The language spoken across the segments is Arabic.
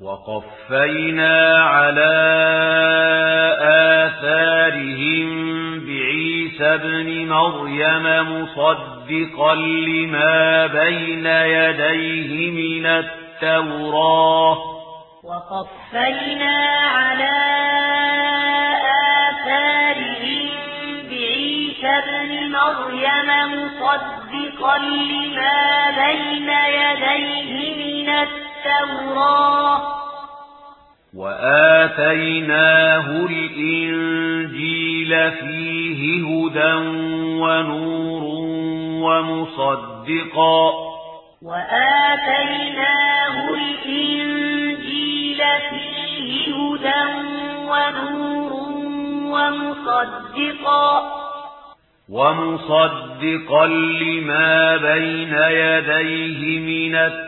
وقفينا على آثارهم بعيسى ابن مريم مصدقا لما بين يديه من التوراة وقفينا على آثارهم بعيسى ابن مريم مصدقا لما بين يديه من التوراة وآتيناه الإنجيل فيه هدى ونور ومصدقا. وآتيناه الإنجيل فيه هدى ونور ومصدقا. ومصدقا لما بين يديه من التقوى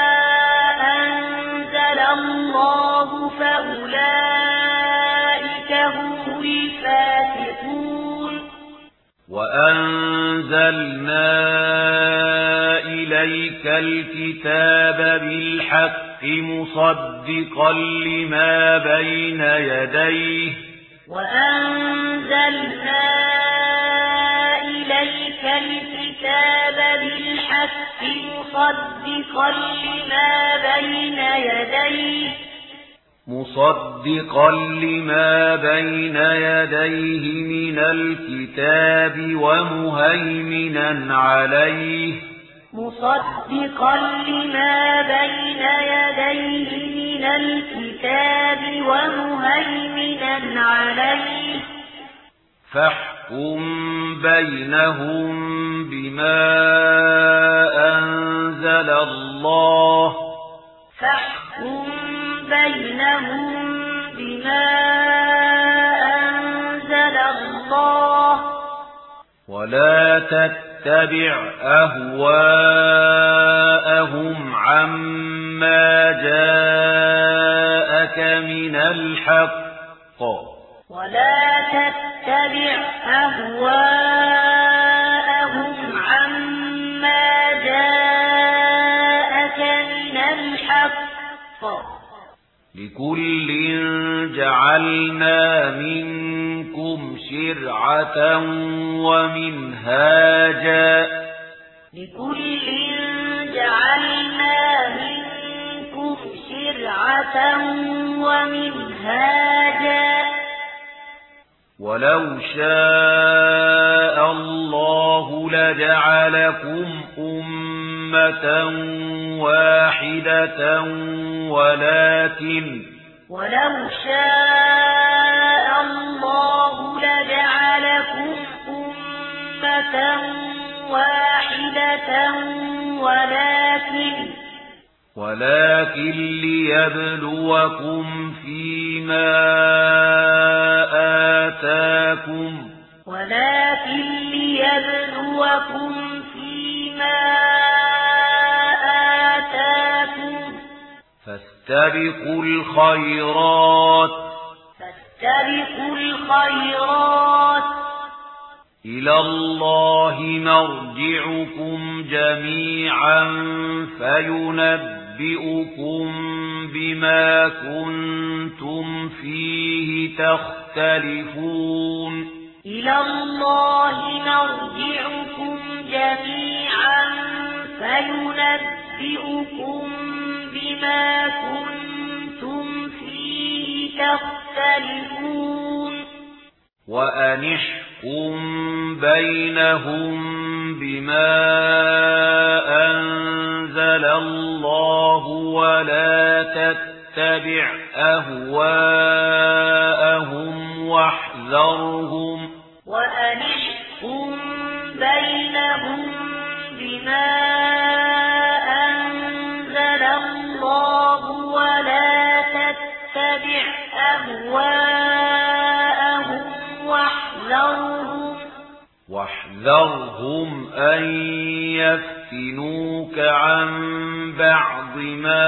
وأنزلنا إليك الكتاب بالحق مصدقا لما بين يديه. وأنزلنا إليك الكتاب بالحق مصدقا لما بين يديه. مصدقا لما بين يديه من الكتاب ومهيمنا عليه. مصدقا لما بين يديه من الكتاب ومهيمنا عليه. فاحكم بينهم بما أنزل الله. فاحكم بينهم بما أنزل الله ولا تتبع أهواءهم عما جاءك من الحق. ولا تتبع أهواءهم عما جاءك من الحق. لكل جعلنا منكم شرعة ومنهاجا لكل جعلنا منكم شرعة ومنهاجا ولو شاء الله لجعلكم أمة أمة واحدة ولكن ولو شاء الله لجعلكم أمة واحدة ولكن ولكن ليبلوكم فيما آتاكم ولكن ليبلوكم فيما آتاكم فاستبقوا الخيرات فاستبقوا الخيرات إلى الله نرجعكم جميعا فينبئكم بما كنتم فيه تختلفون إلى الله نرجعكم جميعا فينبئكم بما كنتم فيه تختلفون. وأنشكم بينهم بما أنزل الله ولا تتبع أهواءهم واحذرهم واحذرهم أن يفتنوك عن بعض ما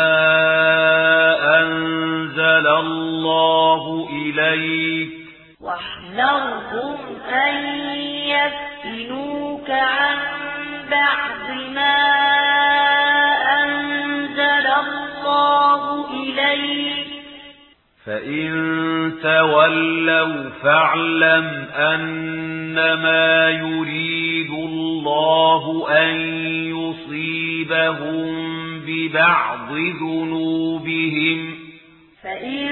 أنزل الله إليك. واحذرهم أن يفتنوك عن فَإِن تَوَلَّوْا فَاعْلَمْ أَنَّمَا يُرِيدُ اللَّهُ أَن يُصِيبَهُم بِبَعْضِ ذُنُوبِهِمْ فَإِن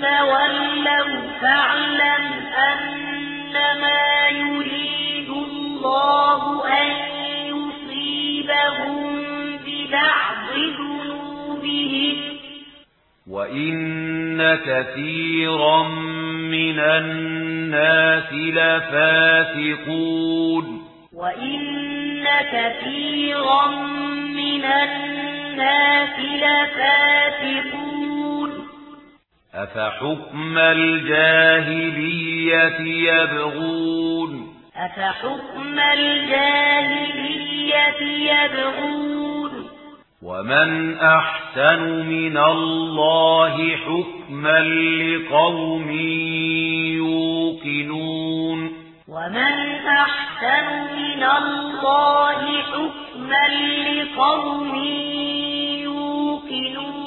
تَوَلَّوْا فَاعْلَمْ أَنَّمَا يُرِيدُ اللَّهُ أَن يُصِيبَهُم بِبَعْضِ ذُنُوبِهِمْ وَإِنَّ كثيرا من الناس لفاسقون. وإن كثيرا من الناس لفاسقون. أفحكم الجاهلية يبغون؟ أفحكم الجاهلية يبغون؟ ومن أحسن من الله حكما لقوم يوقنون ومن أحسن من الله حكما لقوم يوقنون